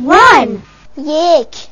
One. Yik.